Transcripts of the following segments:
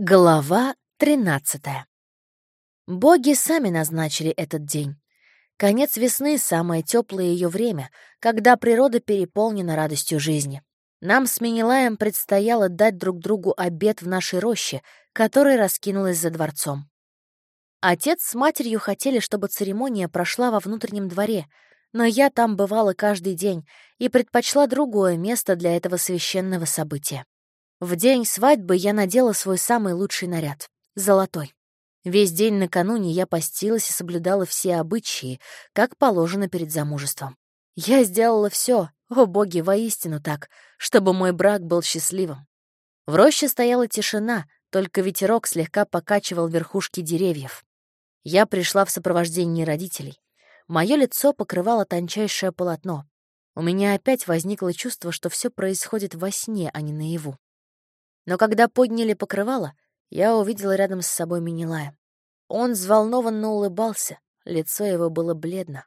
Глава 13 Боги сами назначили этот день. Конец весны — самое теплое ее время, когда природа переполнена радостью жизни. Нам с Менелаем предстояло дать друг другу обед в нашей роще, которая раскинулась за дворцом. Отец с матерью хотели, чтобы церемония прошла во внутреннем дворе, но я там бывала каждый день и предпочла другое место для этого священного события. В день свадьбы я надела свой самый лучший наряд — золотой. Весь день накануне я постилась и соблюдала все обычаи, как положено перед замужеством. Я сделала все, о боги, воистину так, чтобы мой брак был счастливым. В роще стояла тишина, только ветерок слегка покачивал верхушки деревьев. Я пришла в сопровождении родителей. Мое лицо покрывало тончайшее полотно. У меня опять возникло чувство, что все происходит во сне, а не наяву. Но когда подняли покрывало, я увидела рядом с собой Минилая. Он взволнованно улыбался, лицо его было бледно.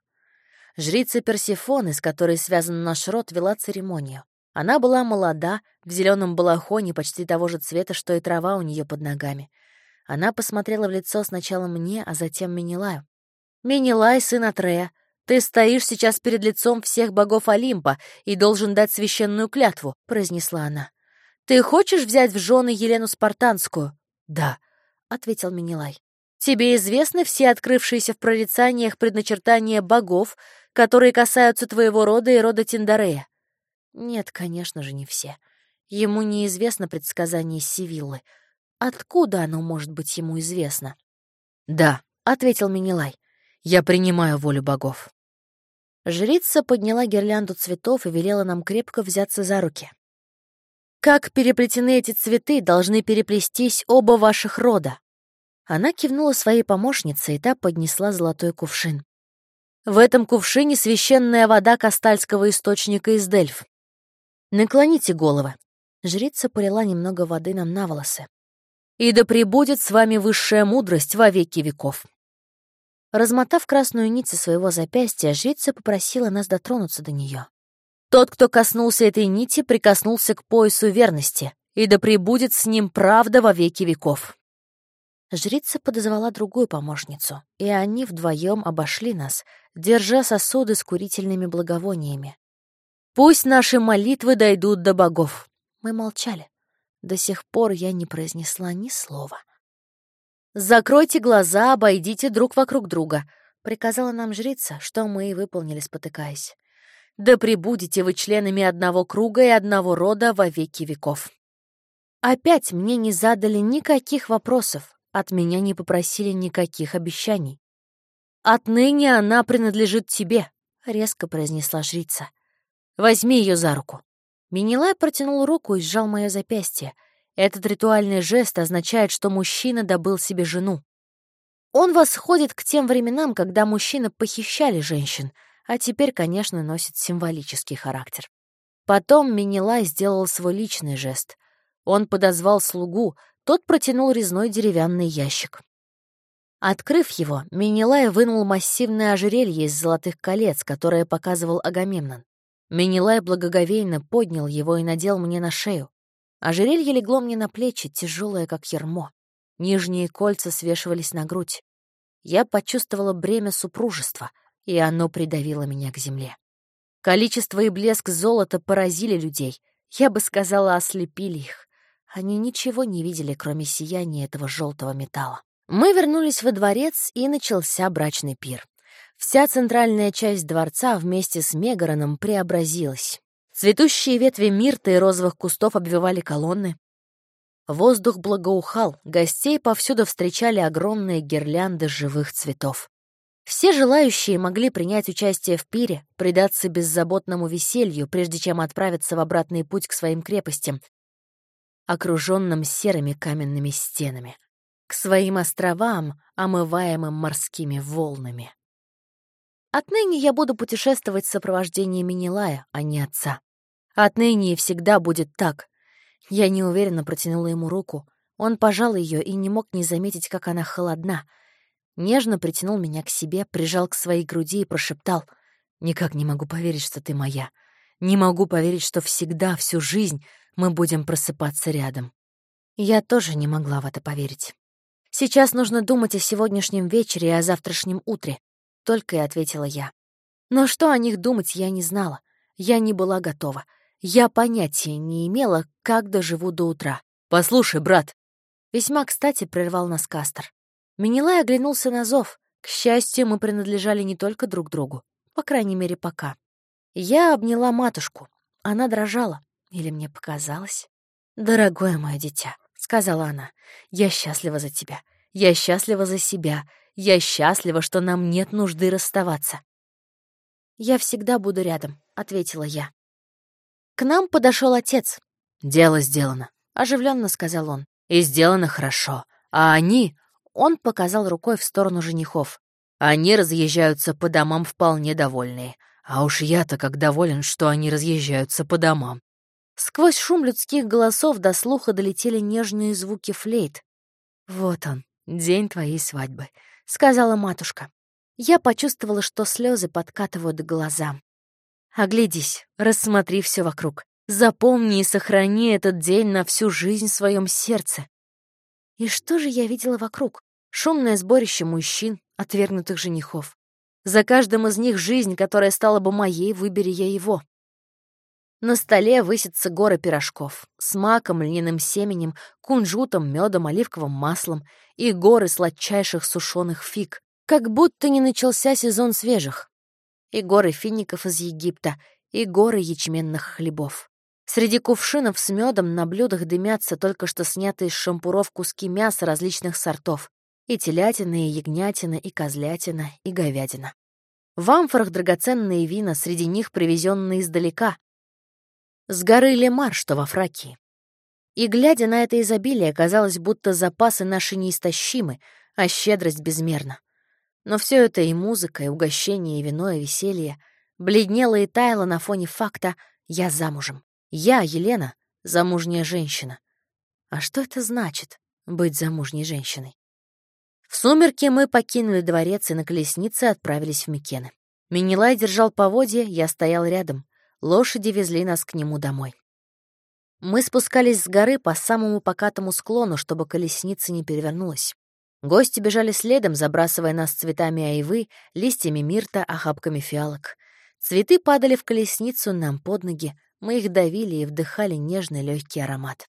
Жрица Персифоны, с которой связан наш род, вела церемонию. Она была молода, в зеленом балахоне почти того же цвета, что и трава у нее под ногами. Она посмотрела в лицо сначала мне, а затем Минилаю. «Минилай, сын Атрея, ты стоишь сейчас перед лицом всех богов Олимпа и должен дать священную клятву», — произнесла она. «Ты хочешь взять в жены Елену Спартанскую?» «Да», — ответил Минилай. «Тебе известны все открывшиеся в прорицаниях предначертания богов, которые касаются твоего рода и рода Тиндарея?» «Нет, конечно же, не все. Ему неизвестно предсказание Сивиллы. Откуда оно может быть ему известно?» «Да», — ответил Минилай. «Я принимаю волю богов». Жрица подняла гирлянду цветов и велела нам крепко взяться за руки. Как переплетены эти цветы, должны переплестись оба ваших рода. Она кивнула своей помощнице, и та поднесла золотой кувшин. В этом кувшине священная вода Кастальского источника из Дельф. Наклоните головы. Жрица полила немного воды нам на волосы. И да пребудет с вами высшая мудрость во веки веков. Размотав красную нить со своего запястья, жрица попросила нас дотронуться до нее. Тот, кто коснулся этой нити, прикоснулся к поясу верности, и да пребудет с ним правда во веки веков. Жрица подозвала другую помощницу, и они вдвоем обошли нас, держа сосуды с курительными благовониями. «Пусть наши молитвы дойдут до богов!» Мы молчали. До сих пор я не произнесла ни слова. «Закройте глаза, обойдите друг вокруг друга», — приказала нам жрица, что мы и выполнили, спотыкаясь да пребудете вы членами одного круга и одного рода во веки веков. Опять мне не задали никаких вопросов, от меня не попросили никаких обещаний. «Отныне она принадлежит тебе», — резко произнесла жрица. «Возьми ее за руку». Минилай протянул руку и сжал мое запястье. Этот ритуальный жест означает, что мужчина добыл себе жену. Он восходит к тем временам, когда мужчины похищали женщин — а теперь, конечно, носит символический характер. Потом Минилай сделал свой личный жест. Он подозвал слугу, тот протянул резной деревянный ящик. Открыв его, Минилай вынул массивное ожерелье из золотых колец, которое показывал Агамемнон. Минилай благоговейно поднял его и надел мне на шею. Ожерелье легло мне на плечи, тяжелое, как ермо. Нижние кольца свешивались на грудь. Я почувствовала бремя супружества, и оно придавило меня к земле. Количество и блеск золота поразили людей, я бы сказала, ослепили их. Они ничего не видели, кроме сияния этого желтого металла. Мы вернулись во дворец, и начался брачный пир. Вся центральная часть дворца вместе с Мегароном преобразилась. Цветущие ветви мирта и розовых кустов обвивали колонны. Воздух благоухал, гостей повсюду встречали огромные гирлянды живых цветов. Все желающие могли принять участие в пире, предаться беззаботному веселью, прежде чем отправиться в обратный путь к своим крепостям, окруженным серыми каменными стенами, к своим островам, омываемым морскими волнами. Отныне я буду путешествовать в сопровождении Минилая, а не отца. Отныне и всегда будет так. Я неуверенно протянула ему руку. Он пожал ее и не мог не заметить, как она холодна — Нежно притянул меня к себе, прижал к своей груди и прошептал. «Никак не могу поверить, что ты моя. Не могу поверить, что всегда, всю жизнь мы будем просыпаться рядом». Я тоже не могла в это поверить. Сейчас нужно думать о сегодняшнем вечере и о завтрашнем утре, только и ответила я. Но что о них думать, я не знала. Я не была готова. Я понятия не имела, как доживу до утра. «Послушай, брат!» Весьма кстати прервал нас Кастер. Менелай оглянулся на зов. К счастью, мы принадлежали не только друг другу. По крайней мере, пока. Я обняла матушку. Она дрожала. Или мне показалось? «Дорогое мое дитя», — сказала она, — «я счастлива за тебя. Я счастлива за себя. Я счастлива, что нам нет нужды расставаться». «Я всегда буду рядом», — ответила я. К нам подошел отец. «Дело сделано», — оживленно сказал он. «И сделано хорошо. А они...» — он показал рукой в сторону женихов. «Они разъезжаются по домам вполне довольные. А уж я-то как доволен, что они разъезжаются по домам». Сквозь шум людских голосов до слуха долетели нежные звуки флейт. «Вот он, день твоей свадьбы», — сказала матушка. Я почувствовала, что слезы подкатывают к глазам. Оглядись, рассмотри все вокруг. Запомни и сохрани этот день на всю жизнь в своем сердце. И что же я видела вокруг? Шумное сборище мужчин, отвергнутых женихов. За каждым из них жизнь, которая стала бы моей, выбери я его. На столе высятся горы пирожков с маком, льняным семенем, кунжутом, медом, оливковым маслом и горы сладчайших сушеных фиг, как будто не начался сезон свежих и горы фиников из Египта, и горы ячменных хлебов. Среди кувшинов с медом на блюдах дымятся только что снятые из шампуров куски мяса различных сортов. И телятина, и ягнятина, и козлятина, и говядина. В амфорах драгоценные вина, среди них привезенные издалека. С горы Лемар, что во Фракии. И, глядя на это изобилие, казалось, будто запасы наши неистощимы, а щедрость безмерна. Но все это и музыка, и угощение, и вино, и веселье бледнело и таяло на фоне факта «я замужем». Я, Елена, замужняя женщина. А что это значит — быть замужней женщиной? В сумерки мы покинули дворец и на колеснице отправились в Микены. Минилай держал поводья, я стоял рядом. Лошади везли нас к нему домой. Мы спускались с горы по самому покатому склону, чтобы колесница не перевернулась. Гости бежали следом, забрасывая нас цветами айвы, листьями мирта, охапками фиалок. Цветы падали в колесницу нам под ноги, мы их давили и вдыхали нежный легкий аромат.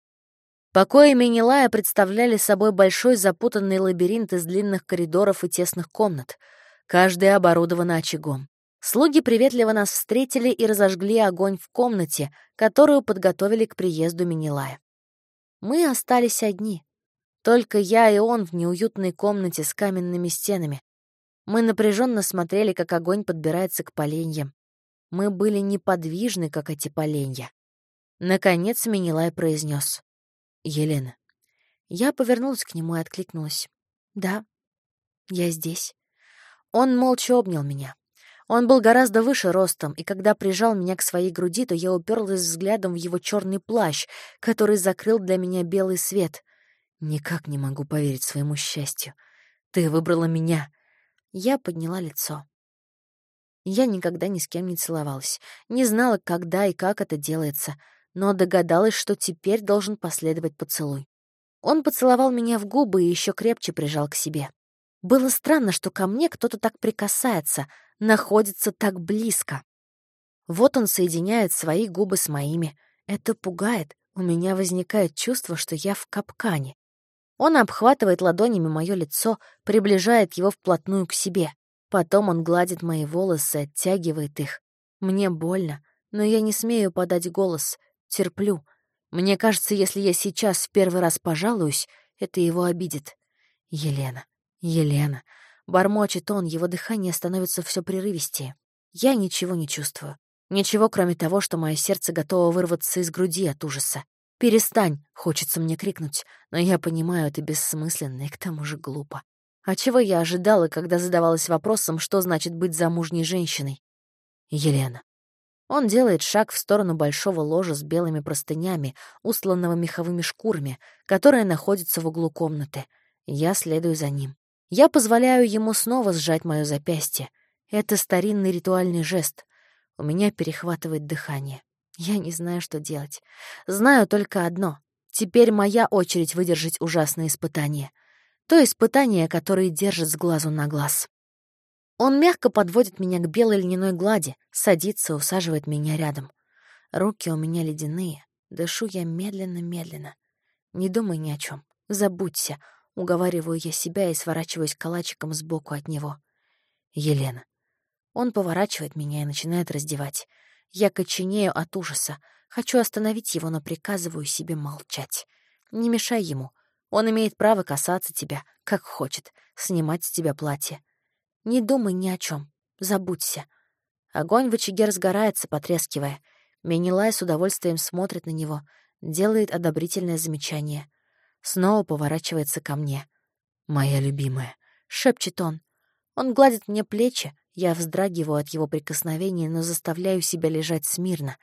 Покои Менелая представляли собой большой запутанный лабиринт из длинных коридоров и тесных комнат. Каждая оборудована очагом. Слуги приветливо нас встретили и разожгли огонь в комнате, которую подготовили к приезду Менелая. Мы остались одни. Только я и он в неуютной комнате с каменными стенами. Мы напряженно смотрели, как огонь подбирается к поленьям. Мы были неподвижны, как эти поленья. Наконец Минилай произнес: «Елена». Я повернулась к нему и откликнулась. «Да, я здесь». Он молча обнял меня. Он был гораздо выше ростом, и когда прижал меня к своей груди, то я уперлась взглядом в его черный плащ, который закрыл для меня белый свет. Никак не могу поверить своему счастью. Ты выбрала меня. Я подняла лицо. Я никогда ни с кем не целовалась, не знала, когда и как это делается, но догадалась, что теперь должен последовать поцелуй. Он поцеловал меня в губы и еще крепче прижал к себе. Было странно, что ко мне кто-то так прикасается, находится так близко. Вот он соединяет свои губы с моими. Это пугает. У меня возникает чувство, что я в капкане. Он обхватывает ладонями мое лицо, приближает его вплотную к себе. Потом он гладит мои волосы, оттягивает их. Мне больно, но я не смею подать голос, терплю. Мне кажется, если я сейчас в первый раз пожалуюсь, это его обидит. Елена, Елена. Бормочет он, его дыхание становится все прерывистее. Я ничего не чувствую. Ничего, кроме того, что мое сердце готово вырваться из груди от ужаса. «Перестань!» — хочется мне крикнуть, но я понимаю, это бессмысленно и к тому же глупо. А чего я ожидала, когда задавалась вопросом, что значит быть замужней женщиной? Елена. Он делает шаг в сторону большого ложа с белыми простынями, устланного меховыми шкурами, которое находится в углу комнаты. Я следую за ним. Я позволяю ему снова сжать мое запястье. Это старинный ритуальный жест. У меня перехватывает дыхание. Я не знаю, что делать. Знаю только одно. Теперь моя очередь выдержать ужасные испытания. То испытание, которое держит с глазу на глаз. Он мягко подводит меня к белой льняной глади, садится, усаживает меня рядом. Руки у меня ледяные, дышу я медленно-медленно. Не думай ни о чем, забудься, уговариваю я себя и сворачиваюсь калачиком сбоку от него. Елена. Он поворачивает меня и начинает раздевать. Я коченею от ужаса. Хочу остановить его, но приказываю себе молчать. Не мешай ему. Он имеет право касаться тебя, как хочет, снимать с тебя платье. Не думай ни о чем, забудься. Огонь в очаге разгорается, потрескивая. Менелай с удовольствием смотрит на него, делает одобрительное замечание. Снова поворачивается ко мне. «Моя любимая», — шепчет он. Он гладит мне плечи, я вздрагиваю от его прикосновений, но заставляю себя лежать смирно.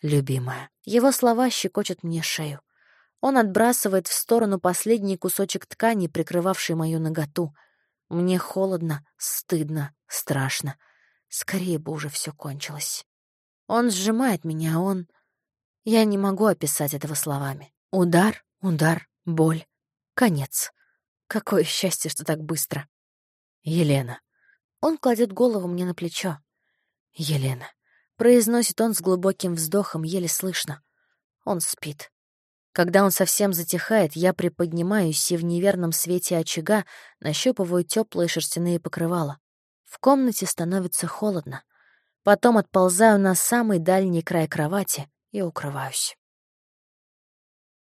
«Любимая». Его слова щекочут мне шею. Он отбрасывает в сторону последний кусочек ткани, прикрывавший мою ноготу — мне холодно, стыдно, страшно. Скорее бы уже все кончилось. Он сжимает меня, он... Я не могу описать этого словами. Удар, удар, боль. Конец. Какое счастье, что так быстро. Елена. Он кладет голову мне на плечо. Елена. Произносит он с глубоким вздохом, еле слышно. Он спит. Когда он совсем затихает, я приподнимаюсь и в неверном свете очага нащупываю теплые шерстяные покрывала. В комнате становится холодно. Потом отползаю на самый дальний край кровати и укрываюсь.